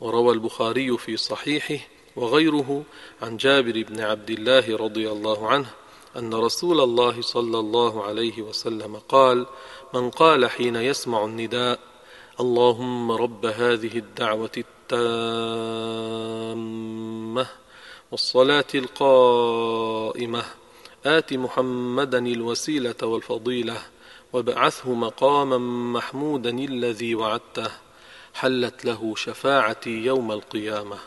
وروى البخاري في صحيحه وغيره عن جابر بن عبد الله رضي الله عنه أن رسول الله صلى الله عليه وسلم قال من قال حين يسمع النداء اللهم رب هذه الدعوة التامة والصلاة القائمة آت محمدا الوسيلة والفضيلة وابعثه مقاما محمودا الذي وعدته حلت له شفاعتي يوم القيامة.